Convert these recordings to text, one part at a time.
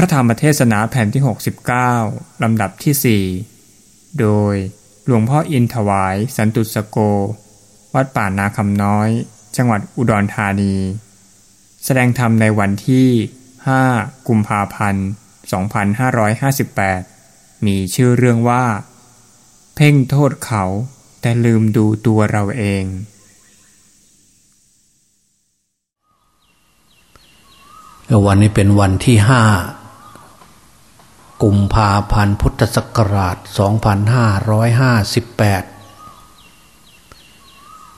พระธรรมเทศนาแผ่นที่ 69 ลำดับที่ 4 โดยหลวงพ่ออินถวาย สันตุสโก วัดป่านาคำน้อย จังหวัดอุดรธานี แสดงธรรมในวันที่ 5 กุมภาพันธ์ 2558 มีชื่อเรื่องว่า เพ่งโทษเขาแต่ลืมดูตัวเราเอง วันนี้เป็นวันที่ห้า กุมภาพันธ์พุทธศักราช 2558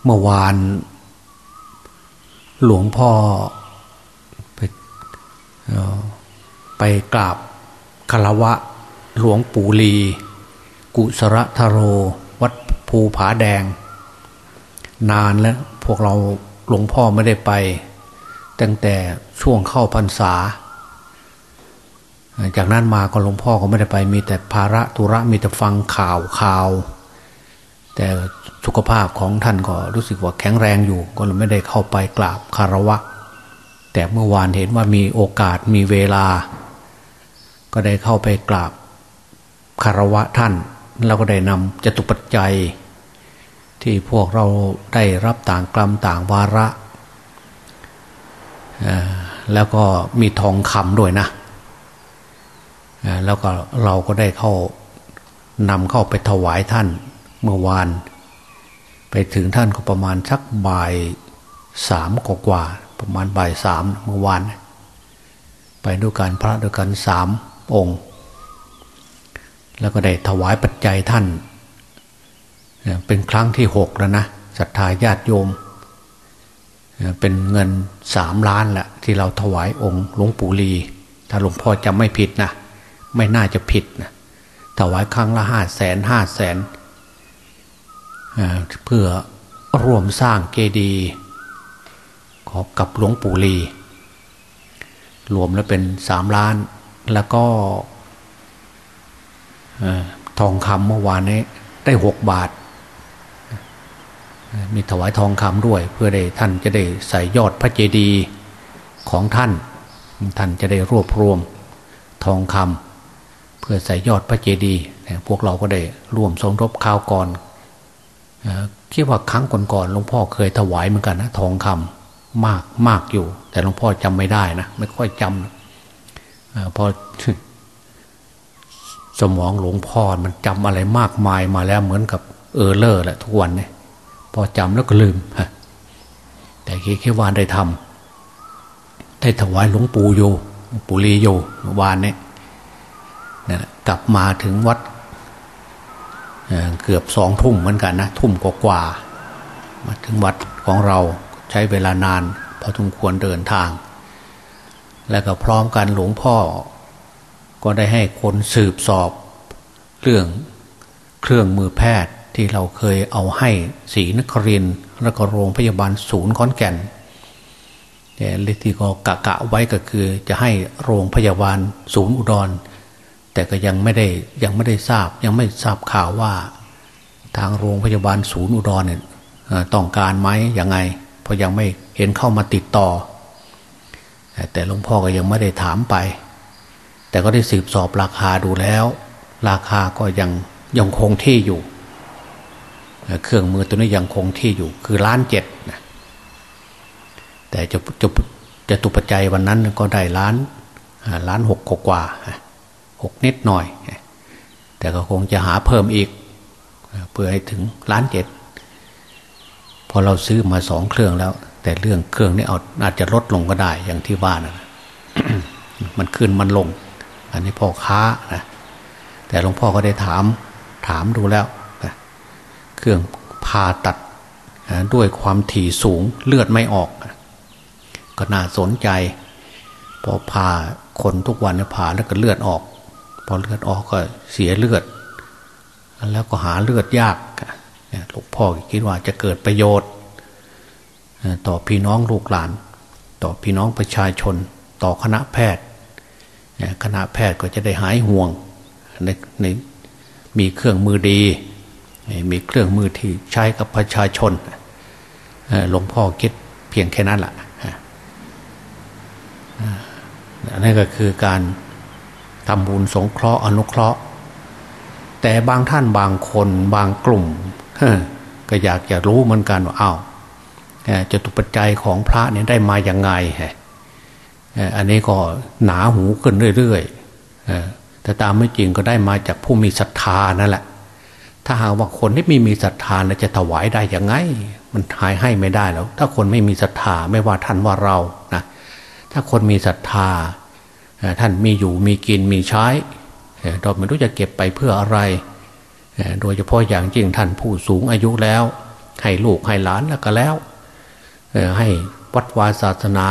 เมื่อวาน หลวงพ่อ ไปไปกราบคารวะหลวงปู่ลี กุสระทโร วัดภูผาแดง นานแล้วพวกเราหลวงพ่อไม่ได้ไป ตั้งแต่ช่วงเข้าพรรษา จากนั้นมาก็หลวงพ่อก็ไม่ได้ไปมีแต่ภาระธุระมีแต่ฟังข่าวข่าว แต่สุขภาพของท่านก็รู้สึกว่าแข็งแรงอยู่ ก็เลยไม่ได้เข้าไปกราบคารวะ แต่เมื่อวานเห็นว่ามีโอกาสมีเวลา ก็ได้เข้าไปกราบคารวะท่านแล้วก็ได้นำจตุปัจจัย ที่พวกเราได้รับต่างกลัมต่างวาระแล้วก็มีทองคำด้วยนะ แล้วก็เราก็ได้เข้านำเข้าไปถวายท่านเมื่อวาน ไปถึงท่านก็ประมาณสักบ่ายสามกว่าประมาณบ่ายสามเมื่อวาน ไปด้วยกันพระด้วยกันสามองค์ แล้วก็ได้ถวายปัจจัยท่าน เป็นครั้งที่หกแล้วนะศรัทธาญาติโยม เป็นเงินสามล้านแหละที่เราถวายองค์หลวงปู่ลี ถ้าหลวงพ่อจำไม่ผิดนะ ไม่น่าจะผิดนะถวายครั้งละห้าแสนห้าแสนเพื่อร่วมสร้างเจดีย์ขอกับหลวงปู่ลี รวมแล้วเป็นสามล้าน แล้วก็ทองคำเมื่อวานนี้ได้หกบาท มีถวายทองคำด้วย เพื่อได้ท่านจะได้ใส่ยอดพระเจดีย์ของท่าน ท่านจะได้รวบรวมทองคำ พื่อใส่ยอดพระเจดีย์พวกเราก็ได้ร่วมสมทบข้าวก่อนคิดว่าครั้งก่อนๆหลวงพ่อเคยถวายเหมือนกันนะทองคำมากมากอยู่ แต่หลวงพ่อจำไม่ได้นะไม่ค่อยจำพอสมองหลวงพ่อมันจำอะไรมากมายมาแล้วเหมือนกับเออเลอร์แหละทุกวันเนี่ยพอจำแล้วก็ลืมแต่คิดว่าได้ทำได้ถวายหลวงปู่โยปู่ลีโยวานเนี่ย กลับมาถึงวัดเกือบสองทุ่มเหมือนกันนะ ทุ่มกว่ามาถึงวัดของเราใช้เวลานาน พอทุมควรเดินทาง แล้วก็พร้อมกันหลวงพ่อ ก็ได้ให้คนสืบสอบเรื่องเครื่องมือแพทย์ที่เราเคยเอาให้สีนครินแล้วก็โรงพยาบาลศูนย์ขอนแก่นแต่ลิที่ก็กะกะไว้ก็คือจะให้โรงพยาบาลศูนย์อุดร แต่ก็ยังไม่ได้ยังไม่ได้ทราบ ยังไม่ทราบข่าวว่าทางโรงพยาบาลศูนย์อุดรเนี่ยต้องการไหมยังไง เพราะยังไม่เห็นเข้ามาติดต่อ แต่หลวงพ่อก็ยังไม่ได้ถามไป แต่ก็ได้สืบสอบราคาดูแล้ว ราคาก็ยังยังคงที่อยู่ เครื่องมือตัวนี้ยังคงที่อยู่ คือล้านเจ็ดนะแต่จะจะจะตุปัจจัยวันนั้นก็ได้ล้านล้านหกกว่า หกนิดหน่อย แต่ก็คงจะหาเพิ่มอีก เพื่อให้ถึงล้านเจ็ดพอเราซื้อมาสองเครื่องแล้ว แต่เรื่องเครื่องนี้เอาอาจจะลดลงก็ได้อย่างที่ว่านะมันขึ้นมันลง อันนี้พ่อค้านะแต่หลวงพ่อก็ได้ถามถามดูแล้วเครื่องผ่าตัดด้วยความถี่สูงเลือดไม่ออก ก็น่าสนใจ พอผ่าคนทุกวันเนี่ยผ่าแล้วก็เลือดออก อเลือดออกก็เสียเลือด แล้วก็หาเลือดยากหลวงพ่อคิดว่าจะเกิดประโยชน์ ต่อพี่น้องลูกหลาน ต่อพี่น้องประชาชน ต่อคณะแพทย์ คณะแพทย์ก็จะได้หายห่วงในในมีเครื่องมือดี มีเครื่องมือที่ใช้กับประชาชนหลวงพ่อคิดเพียงแค่นั้นแหละนั่นก็คือการ ทำบุญสงเคราะห์อนุเคราะห์ แต่บางท่านบางคนบางกลุ่มก็อยากจะรู้เหมือนกันว่าอ้าวจะตุปัจจัยของพระเนี่ยได้มาอย่างไงอันนี้ก็หนาหูขึ้นเรื่อยๆแต่ตามไม่จริงก็ได้มาจากผู้มีศรัทธานั่นแหละ ถ้าหากว่าคนที่ไม่มีศรัทธาจะถวายได้ยังไง มันหายให้ไม่ได้แล้ว ถ้าคนไม่มีศรัทธาไม่ว่าท่านว่าเรานะถ้าคนมีศรัทธา ท่านมีอยู่มีกินมีใช้เราไม่รู้จะเก็บไปเพื่ออะไร โดยเฉพาะอย่างยิ่งท่านผู้สูงอายุแล้ว ให้ลูกให้หลานแล้วก็แล้ว ให้วัดวาศาสนา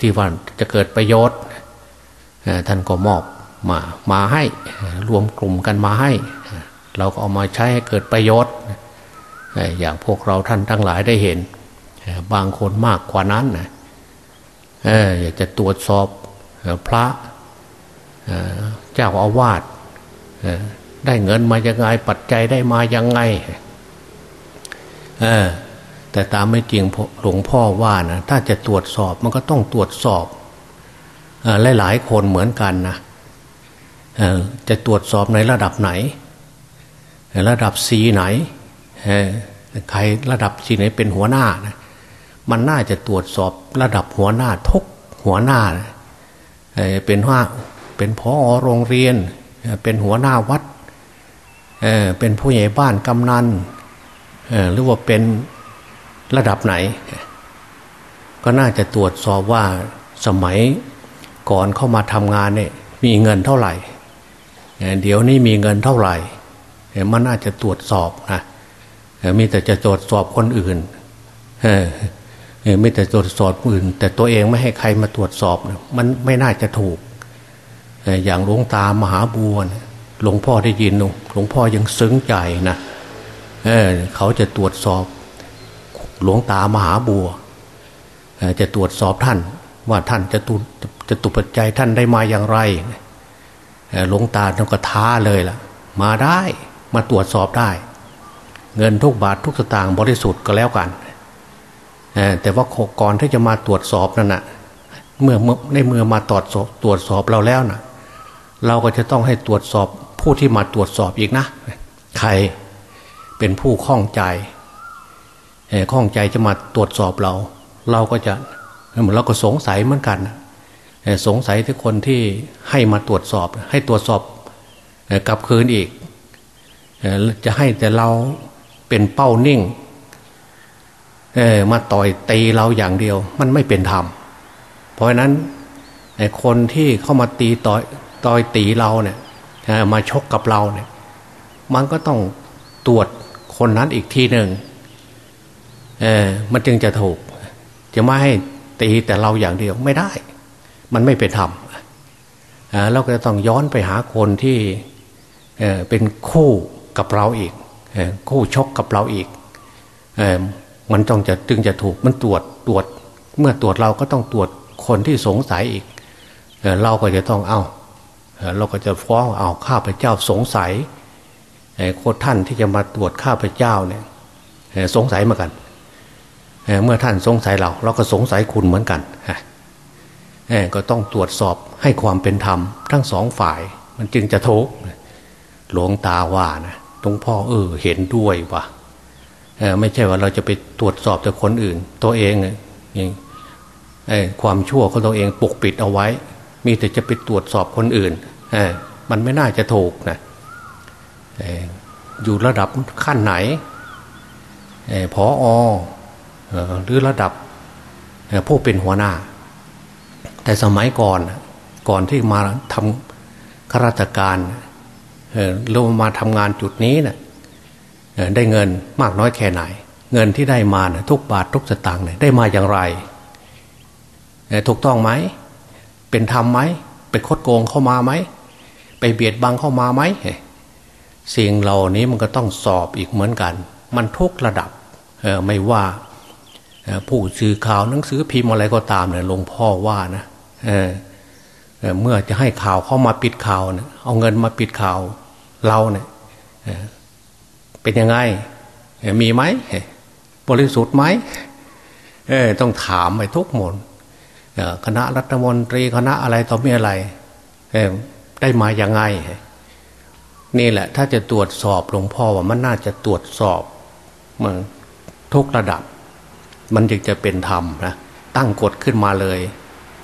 ที่ว่าจะเกิดประโยชน์ ท่านก็มอบมามาให้รวมกลุ่มกันมาให้ เราก็เอามาใช้ให้เกิดประโยชน์ อย่างพวกเราท่านทั้งหลายได้เห็น บางคนมากกว่านั้นนะอยากจะตรวจสอบ พระเจ้าอาวาสได้เงินมายังไง ปัจจัยได้มายังไงแต่ตามไม่จริงหลวงพ่อว่านะถ้าจะตรวจสอบมันก็ต้องตรวจสอบหลายๆคนเหมือนกันนะจะตรวจสอบในระดับไหน ระดับสีไหนใครระดับสีไหนเป็นหัวหน้านะมันน่าจะตรวจสอบระดับหัวหน้าทุกหัวหน้า เป็นว่าเป็นพอโรงเรียน เป็นหัวหน้าวัดเป็นผู้ใหญ่บ้านกำนันหรือว่าเป็นระดับไหน ก็น่าจะตรวจสอบว่าสมัยก่อนเข้ามาทำงานเนี่ยมีเงินเท่าไหร่ เดี๋ยวนี้มีเงินเท่าไหร่ มันน่าจะตรวจสอบนะมีแต่จะตรวจสอบคนอื่น ไม่แต่ตรวจสอบอื่น แต่ตัวเองไม่ให้ใครมาตรวจสอบมันไม่น่าจะถูกอย่างหลวงตามหาบัวหลวงพ่อได้ยินหลวงพ่อยังซึ้งใจนะเเขาจะตรวจสอบ หลวงตามหาบัวจะตรวจสอบท่าน ว่าท่านจะตุจะตุปัจจัยท่านได้มาอย่างไรหลวงตาต้องกระท้าเลยล่ะ มาได้มาตรวจสอบได้ เงินทุกบาททุกสตางค์บริสุทธิ์ก็แล้วกัน แต่ว่าก่อนที่จะมาตรวจสอบนั่นนะเมื่อในเมื่อมาตรวจสอบตรวจสอบเราแล้วนะเราก็จะต้องให้ตรวจสอบผู้ที่มาตรวจสอบอีกนะ ใครเป็นผู้ข้องใจข้องใจจะมาตรวจสอบเรา เราก็จะเราก็สงสัยเหมือนกันสงสัยที่คนที่ให้มาตรวจสอบ ให้ตรวจสอบกลับคืนอีกจะให้แต่เราเป็นเป้านิ่ง เออมาต่อยตีเราอย่างเดียว มันไม่เป็นธรรม เพราะนั้นคนที่เข้ามาตีต่อยต่อยตีเราเนี่ยมาชกกับเราเนี่ย มันก็ต้องตรวจคนนั้นอีกทีหนึ่งเออมันจึงจะถูก จะไม่ให้ตีแต่เราอย่างเดียวไม่ได้ มันไม่เป็นธรรมเราก็ต้องย้อนไปหาคนที่เป็นคู่กับเราอีกคู่ชกกับเราอีก มันต้องจะจึงจะถูกมันตรวจตรวจ เมื่อตรวจเราก็ต้องตรวจคนที่สงสัยอีกเราก็จะต้องเอาเราก็จะฟ้องเอาข้าพเจ้าสงสัยโคท่านที่จะมาตรวจข้าพเจ้าเนี่ยสงสัยเหมือนกันเมื่อท่านสงสัยเรา เราก็สงสัยคุณเหมือนกันก็ต้องตรวจสอบให้ความเป็นธรรม ทั้งสองฝ่าย มันจึงจะทุกหลวงตาว่านะตรงพ่อเออเห็นด้วยว่ะ ไม่ใช่ว่าเราจะไปตรวจสอบแต่คนอื่น ตัวเองอย่างความชั่วของตัวเองปกปิดเอาไว้ มีแต่จะไปตรวจสอบคนอื่นมันไม่น่าจะถูกนะอยู่ระดับขั้นไหนพออหรือระดับผู้เป็นหัวหน้า แต่สมัยก่อนก่อนที่มาทำข้าราชการเรามาทำงานจุดนี้นะ ได้เงินมากน้อยแค่ไหน เงินที่ได้มานะทุกบาททุกสตางค์เนี่ยได้มาอย่างไร ถูกต้องไหม เป็นธรรมไหมไปคดโกงเข้ามาไหม ไปเบียดบังเข้ามาไหมสิ่งเหล่านี้มันก็ต้องสอบอีกเหมือนกัน มันทุกระดับไม่ว่าผู้สื่อข่าวหนังสือพิมพ์อะไรก็ตามเนี่ยหลวงพ่อว่านะเเมื่อจะให้ข่าวเข้ามาปิดข่าวเนี่ยเอาเงินมาปิดข่าวเราเนี่ย เป็นยังไง มีไหมบริสุทธิ์ไหมต้องถามไปทุกหมดคณะรัฐมนตรีคณะอะไรต่อมีอะไรได้มาอย่างไง นี่แหละ ถ้าจะตรวจสอบหลวงพ่อว่ามันน่าจะตรวจสอบมันทุกระดับ มันจึงจะเป็นธรรมนะตั้งกฎขึ้นมาเลย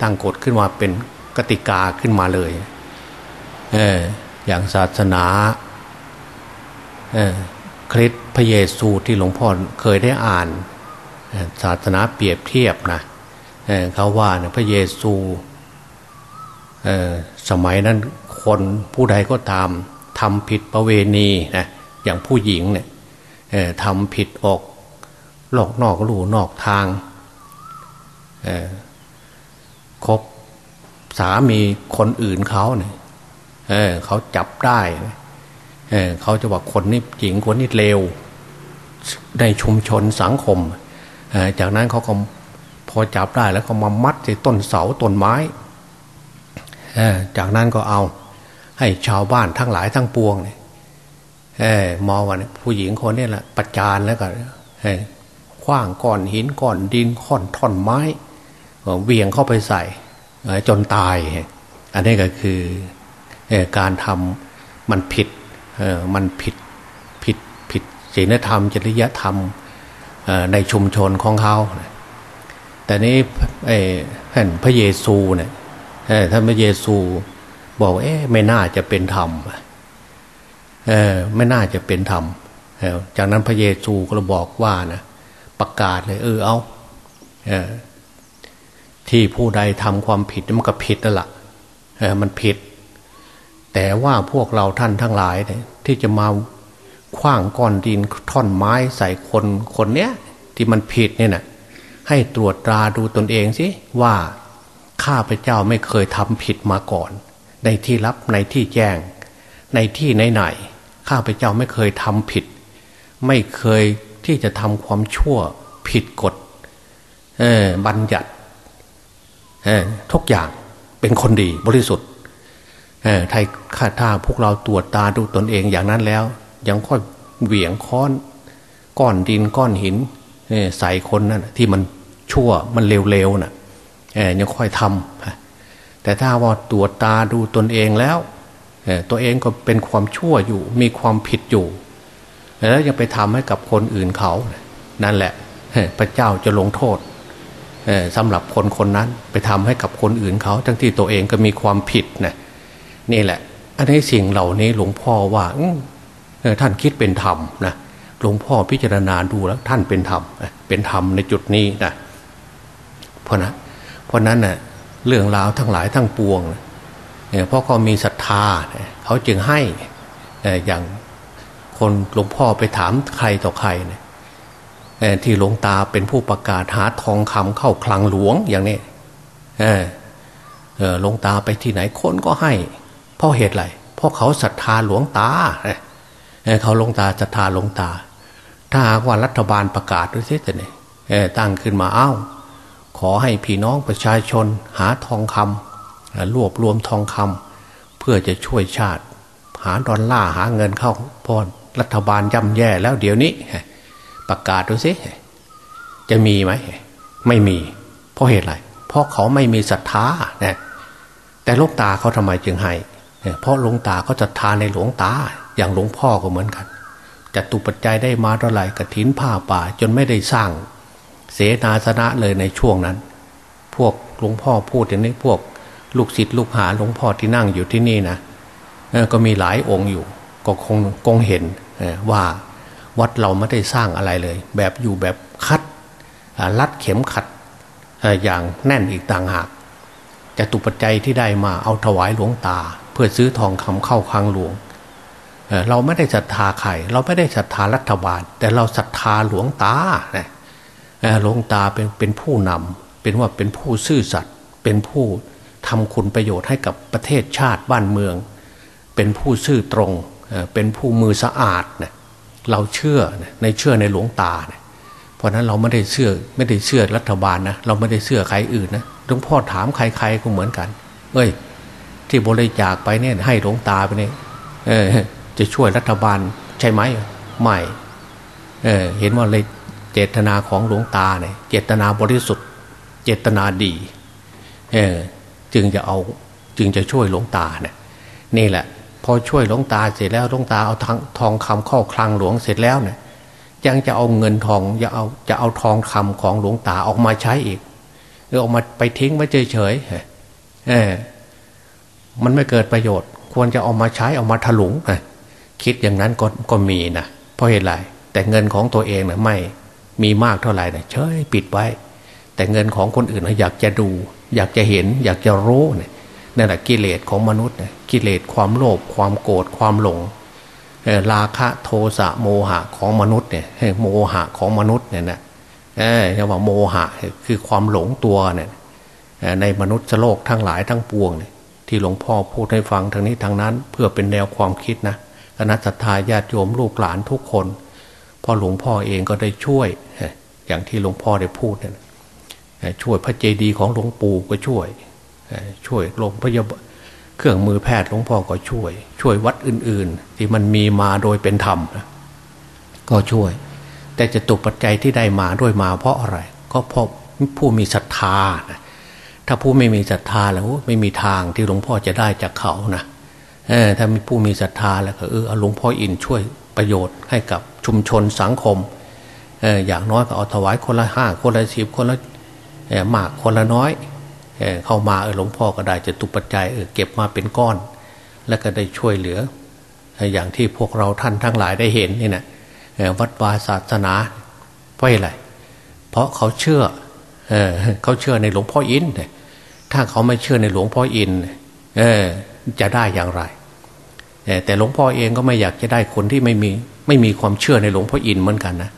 ตั้งกฎขึ้นมาเป็นกติกาขึ้นมาเลยเอออย่างศาสนาเออ คริสพระเยซูที่หลวงพ่อเคยได้อ่านศาสนาเปรียบเทียบนะเขาว่าเนี่ยพระเยซูสมัยนั้นคนผู้ใดก็ตามทำผิดประเวณีนะอย่างผู้หญิงเนี่ยทำผิดออกหลอกนอกลู่นอกทางคบสามีคนอื่นเขาเนี่ยเเขาจับได้ เเขาจะว่าคนนี้หญิงคนนี้เลวในชุมชนสังคม จากนั้นเขาก็พอจับได้แล้วก็มามัดที่ต้นเสาต้นไม้ จากนั้นก็เอาให้ชาวบ้านทั้งหลายทั้งปวงเนี่ยมองว่าผู้หญิงคนนี้แหละประจานแล้วก็คว้างก้อนหินก้อนดินก้อนท่อนไม้เวียงเข้าไปใส่จนตาย อันนี้ก็คือการทำมันผิด เออมันผิดผิดผิดศีลธรรม จริยธรรมในชุมชนของเขา แต่นี้ท่านพระเยซูเนี่ยท่านพระเยซูบอกเอ๊ะไม่น่าจะเป็นธรรมเออไม่น่าจะเป็นธรรมจากนั้นพระเยซูก็บอกว่านะประกาศเลยเออเอาเออที่ผู้ใดทำความผิดมันก็ผิดนั่นแหละเออมันผิด แต่ว่าพวกเราท่านทั้งหลายเนี่ยที่จะมาคว้างก้อนดินท่อนไม้ใส่คนคนเนี้ยที่มันผิดเนี่ยนะให้ตรวจตราดูตนเองสิว่าข้าพเจ้าไม่เคยทำผิดมาก่อน ในที่ลับในที่แจ้ง ในที่ไหนๆข้าพเจ้าไม่เคยทำผิด ไม่เคยที่จะทำความชั่วผิดกฎบัญญัติทุกอย่างเป็นคนดีบริสุทธิ์ ไทยข้าท่าพวกเราตรวจตาดูตนเองอย่างนั้นแล้ว ยังค่อยเหวี่ยงค้อนก้อนดินก้อนหินใส่คนนั่นที่มันชั่วมันเร็วๆน่ะยังค่อยทำแต่ถ้าว่าตรวจตาดูตนเองแล้วตัวเองก็เป็นความชั่วอยู่ มีความผิดอยู่แล้วยังไปทำให้กับคนอื่นเขา นั่นแหละพระเจ้าจะลงโทษสำหรับคนคนนั้นไปทำให้กับคนอื่นเขา ทั้งที่ตัวเองก็มีความผิดนะ นี่แหละ อันนี้สิ่งเหล่านี้หลวงพ่อว่าท่านคิดเป็นธรรมนะหลวงพ่อพิจารณาดูแล้ว ท่านเป็นธรรมเป็นธรรมในจุดนี้นะเพราะนะเพราะนั้นเนะ่ยเรื่องราวทั้งหลายทั้งปวงเนี่ยเพราะเขามีศรัทธาเขาจึงให้อย่างคนหลวงพ่อไปถามใครต่อใครเนี่ยที่หลวงตาเป็นผู้ประกาศหาทองคำเข้าคลังหลวงอย่างนี้หลวงตาไปที่ไหนคนก็ให้ เพราะเหตุไรเพราะเขาศรัทธาหลวงตาเขาลงตาศรัทธาหลวงตา ถ้าหากว่ารัฐบาลประกาศด้วยเสียเนี่ยตั้งขึ้นมาเอ้า ขอให้พี่น้องประชาชนหาทองคำรวบรวมทองคำเพื่อจะช่วยชาติ หาดอลลาร์หาเงินเข้าพอรัฐบาลย่ำแย่แล้วเดี๋ยวนี้ ประกาศดูสิจะมีไหมไม่มี เพราะเหตุอะไรเพราะเขาไม่มีศรัทธานะแต่ลวงตาเขาทำไมจึงให้ เพราะหลวงตาเขาศรัทธาในหลวงตา อย่างหลวงพ่อก็เหมือนกันจัตุปัจจัยได้มาเท่าไหร่กระถินผ้าป่า จนไม่ได้สร้างเสนาสนะเลยในช่วงนั้น พวกหลวงพ่อพูดอย่างนี้พวกลูกศิษย์ลูกหาหลวงพ่อที่นั่งอยู่ที่นี่นะก็มีหลายองค์อยู่ ก็คงคงเห็นว่าวัดเราไม่ได้สร้างอะไรเลย แบบอยู่แบบคัดรัดเข็มขัดอย่างแน่นอีกต่างหากจะตุปัจจัยที่ได้มาเอาถวายหลวงตา พื่อซื้อทองคำเข้าคลังหลวงเราไม่ได้ศรัทธาใครเราไม่ได้ศรัทธารัฐบาล แต่เราศรัทธาหลวงตาหลวงตาเป็นเป็นผู้นำเป็นว่าเป็นผู้ซื่อสัตย์เป็นผู้ทำคุณประโยชน์ให้กับประเทศชาติบ้านเมือง เป็นผู้ซื่อตรง เป็นผู้มือสะอาดนะเราเชื่อในเชื่อในหลวงตาเนี่ยเพราะนั้นเราไม่ได้เชื่อไม่ได้เชื่อรัฐบาลนะเราไม่ได้เชื่อใครอื่นนะหลวงพ่อถามใครๆก็เหมือนกัน เอ้ย ที่บริจาคไปเนี่ยให้หลวงตาไปเนี่ยเออจะช่วยรัฐบาลใช่ไหมไม่เออเห็นว่าเลยเจตนาของหลวงตาเนี่ยเจตนาบริสุทธิ์ เจตนาดีเออจึงจะเอาจึงจะช่วยหลวงตาเนี่ยนี่แหละ พอช่วยหลวงตาเสร็จแล้วหลวงตาเอาทองทองคำเข้าคลังหลวงเสร็จแล้วเนี่ยยังจะเอาเงินทองจะเอาจะเอาทองคำของหลวงตาออกมาใช้อีกหรือออกมาไปทิ้งไว้เฉยๆเออ มันไม่เกิดประโยชน์ ควรจะเอามาใช้เอามาถลุงคิดอย่างนั้นก็ก็มีนะเพราะเหตุไรแต่เงินของตัวเองเนะ่ยไม่มีมากเท่าไหร่เนี่ยเฉยปิดไว้ แต่เงินของคนอื่นอยากจะดู อยากจะเห็น อยากจะรู้เนี่ยนั่นแหละกิเลสของมนุษย์เนี่ยกิเลสความโลภความโกรธความหลงราคะโทสะโมหะของมนุษย์เนี่ยโมหะของมนุษย์เนี่ยนะเรียกว่าโมหะคือความหลงตัวเนี่ยในมนุษย์โลกทั้งหลายทั้งปวงเนี่ย ที่หลวงพ่อพูดให้ฟังทางนี้ทางนั้น เพื่อเป็นแนวความคิดนะคณะสัตยาญาติโยมลูกหลานทุกคนพอหลวงพ่อเองก็ได้ช่วย อย่างที่หลวงพ่อได้พูดเนี่ยช่วยพระเจดีย์ของหลวงปู่ก็ช่วย ช่วยโรงพยาบาลเครื่องมือแพทย์หลวงพ่อก็ช่วย ช่วยวัดอื่น ๆ ที่มันมีมาโดยเป็นธรรมก็ช่วย แต่จะตุปัจจัยที่ได้มาด้วยมาเพราะอะไร ก็เพราะผู้มีศรัทธานะ ถ้าผู้ไม่มีศรัทธาแล้วไม่มีทางที่หลวงพ่อจะได้จากเขานะถ้ามีผู้มีศรัทธาแล้วก็เออหลวงพ่ออินช่วยประโยชน์ให้กับชุมชนสังคมอออย่างน้อยก็เอาถวายคนละห้าคนละสิบคนละมากคนละน้อยเเข้ามาเออหลวงพ่อก็ได้จะตุปัจจัยเออเก็บมาเป็นก้อน แล้วก็ได้ช่วยเหลือ อย่างที่พวกเราท่านทั้งหลายได้เห็นนี่นะวัดวาศาสนาเพราะอะไรเพราะเขาเชื่อ เเขาเชื่อในหลวงพ่ออินถ้าเขาไม่เชื่อในหลวงพ่ออินเออจะได้อย่างไรแต่หลวงพ่อเองก็ไม่อยากจะได้คนที่ไม่มีไม่มีความเชื่อในหลวงพ่ออินเหมือนกันนะ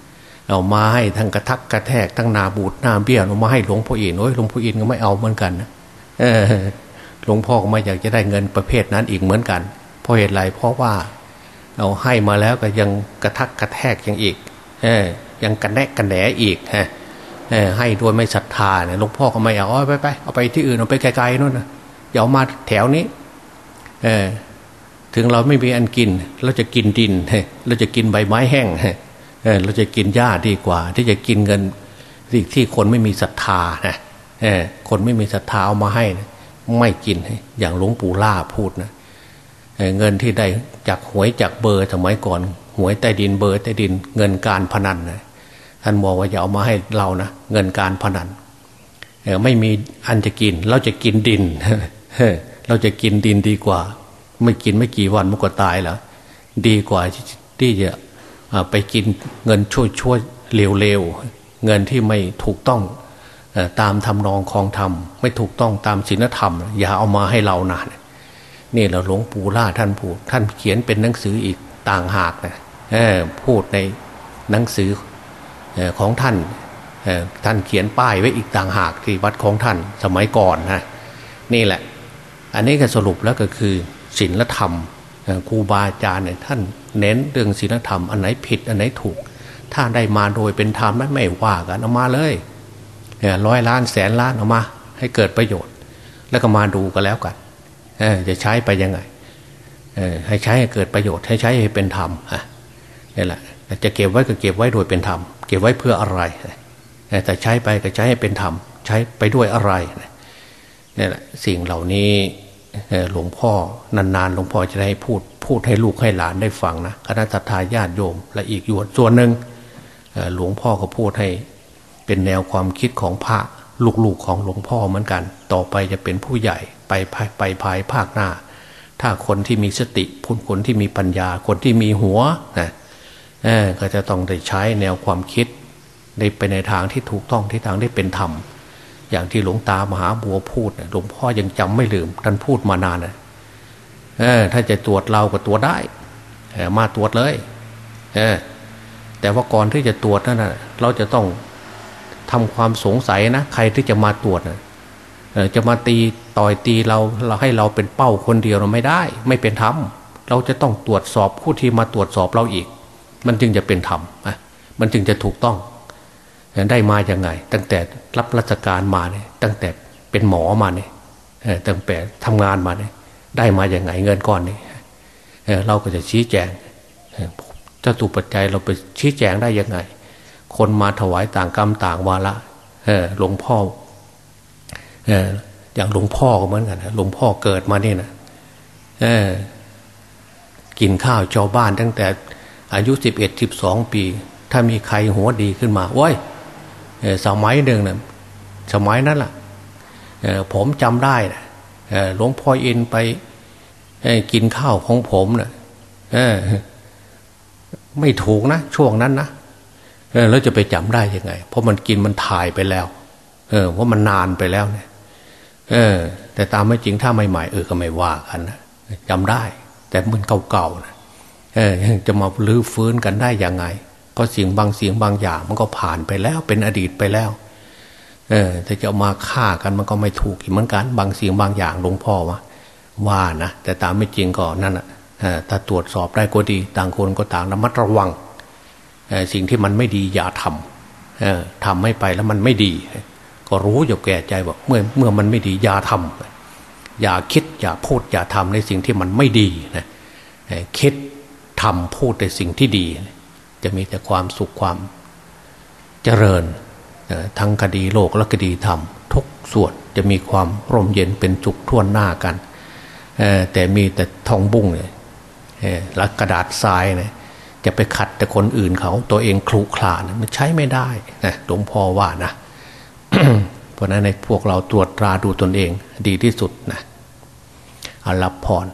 เอามาให้ทั้งกระทักกระแทกทั้งนาบูดนาเบี้ยเอามาให้หลวงพ่ออินโอ้ยหลวงพ่ออินก็ไม่เอาเหมือนกันนะหลวงพ่อก็ไม่อยากจะได้เงินประเภทนั้นอีกเหมือนกันเพราะเหตุไรเพราะว่า เอาให้มาแล้วก็ยังกระทักกระแทกยังอีก เอยังกันแนกกันแหนอีกฮะ ให้โดยไม่ศรัทธาเนี่ยหลวงพ่อก็ไม่เอาไปไปเอาไปที่อื่นเอาไปไกลๆนู่นนะอย่าเอามาแถวนี้ เออถึงเราไม่มีอันกิน เราจะกินดินเราจะกินใบไม้แห้งเออเราจะกินหญ้าดีกว่า ที่จะกินเงินที่ที่คนไม่มีศรัทธานะเออคนไม่มีศรัทธาเอามาให้นะไม่กินอย่างหลวงปู่ล่าพูดนะเงินที่ได้จากหวยจากเบอร์สมัยก่อน หวยใต้ดินเบอร์ใต้ดินเงินการพนันนะ ท่านบอกว่าอย่าเอามาให้เรานะเงินการพนันไม่มีอันจะกิน เราจะกินดินเราจะกินดินดีกว่า ไม่กินไม่กี่วันมันก็ตายแล้วดีกว่าที่จะไปกินเงินช่วยช่วยเร็วๆเงินที่ไม่ถูกต้องตามทำนองคองธรรม ไม่ถูกต้องตามศีลธรรม อย่าเอามาให้เรานะนี่เราหลวงปู่ล่าท่านพูดท่านเขียนเป็นหนังสืออีกต่างหากนะพูดในหนังสือ ของท่านท่านเขียนป้ายไว้อีกต่างหากที่วัดของท่านสมัยก่อนนะนี่แหละ อันนี้ก็สรุปแล้วก็คือศีลธรรมครูบาอาจารย์เนี่ยท่านเน้นเรื่องศีลธรรมอันไหนผิดอันไหนถูก ถ้าได้มาโดยเป็นธรรมไม่ว่ากันเอามาเลยร้อยล้านแสนล้านเอามา ให้เกิดประโยชน์ แล้วก็มาดูกันแล้วกันจะใช้ไปยังไงให้ใช้ให้เกิดประโยชน์ให้ใช้ให้เป็นธรรมนี่แหละจะเก็บไว้ก็เก็บไว้โดยเป็นธรรม เก็บไว้เพื่ออะไร แต่ใช้ไปก็ใช้ให้เป็นธรรม ใช้ไปด้วยอะไรนี่แหละสิ่งเหล่านี้หลวงพ่อนานๆหลวงพ่อจะได้พูดพูดให้ลูกให้หลานได้ฟังนะคณะทาญาติโยมและอีกอยู่ส่วนหนึ่งหลวงพ่อก็พูดให้เป็นแนวความคิดของพระลูกๆของหลวงพ่อเหมือนกัน ต่อไปจะเป็นผู้ใหญ่ไปไปภายภาคหน้า ถ้าคนที่มีสติพูดคนที่มีปัญญาคนที่มีหัวนะ ก็จะต้องได้ใช้แนวความคิดในไปในทางที่ถูกต้องที่ทางได้เป็นธรรม อย่างที่หลวงตามหาบัวพูดหลวงพ่อยังจำไม่ลืมท่านพูดมานานนะถ้าจะตรวจเราก็ตรวจได้มาตรวจเลยแต่ว่าก่อนที่จะตรวจนั่นนะเราจะต้องทำความสงสัยนะ ใครที่จะมาตรวจนะจะมาตีต่อยตีเราเราให้เราเป็นเป้าคนเดียวเราไม่ได้ ไม่เป็นธรรมเราจะต้องตรวจสอบผู้ที่มาตรวจสอบเราอีก มันจึงจะเป็นธรรมอะมันจึงจะถูกต้องได้มาอย่างไง ตั้งแต่รับราชการมาเนี่ยตั้งแต่เป็นหมอมาเนี่ยตั้งแต่ทำงานมาเนี่ยได้มาอย่างไงเงินก้อนนี้เราก็จะชี้แจงเจ้าตุปัจจัยเราไปชี้แจงได้ยังไง คนมาถวายต่างกรรมต่างวาระหลวงพ่ออย่างหลวงพ่อก็เหมือนกันหลวงพ่อเกิดมาเนี่ยนะเออกินข้าวชาวบ้านตั้งแต่ อายุสิบเอ็ดสิบสองปี ถ้ามีใครหัวดีขึ้นมาโอ้ยสมัยหนึ่งนะสมัยนั้นล่ะผมจำได้นะหลวงพ่ออินไปกินข้าวของผมนะ่ะไม่ถูกนะช่วงนั้นนะแล้วจะไปจำได้ยังไง เพราะมันกินมันถ่ายไปแล้ว เออเพราะมันนานไปแล้วเนี่ยเออ แต่ตามไม่จริงถ้าใหม่ๆเออก็ไม่ว่ากันนะจำได้ แต่มันเก่าๆนะ จะมาลื้อฟื้นกันได้ยังไง เพราะสิ่งบางเสียงบางอย่างมันก็ผ่านไปแล้วเป็นอดีตไปแล้ว เออแต่จะมาฆ่ากันมันก็ไม่ถูกเหมือนกัน บางเสียงบางอย่างหลวงพ่อว่าว่านะแต่ตามไม่จริงก็นั่นแหะถ้าตรวจสอบได้ก็ดี ต่างคนก็ต่างระมัดระวังสิ่งที่มันไม่ดีอย่าทำทำไม่ไปแล้วมันไม่ดี ก็รู้อยู่แก่ใจว่าเมื่อเมื่อมันไม่ดีอย่าทำอย่าคิดอย่าพูดอย่าทำในสิ่งที่มันไม่ดีนะคิด ทำพูดในสิ่งที่ดี จะมีแต่ความสุขความเจริญทั้งคดีโลกและคดีธรรม ทุกส่วนจะมีความร่มเย็นเป็นจุกท่วนหน้ากัน แต่มีแต่ทองบุ้งเนี่ยลักกระดาษทรายเนี่ยจะไปขัดแต่คนอื่นเขาตัวเองคลุขลานะมันใช้ไม่ได้นะหลวงพ่อว่านะเพราะนั้นในพวกเราตรวจตราดูตนเองดีที่สุดนะรับพร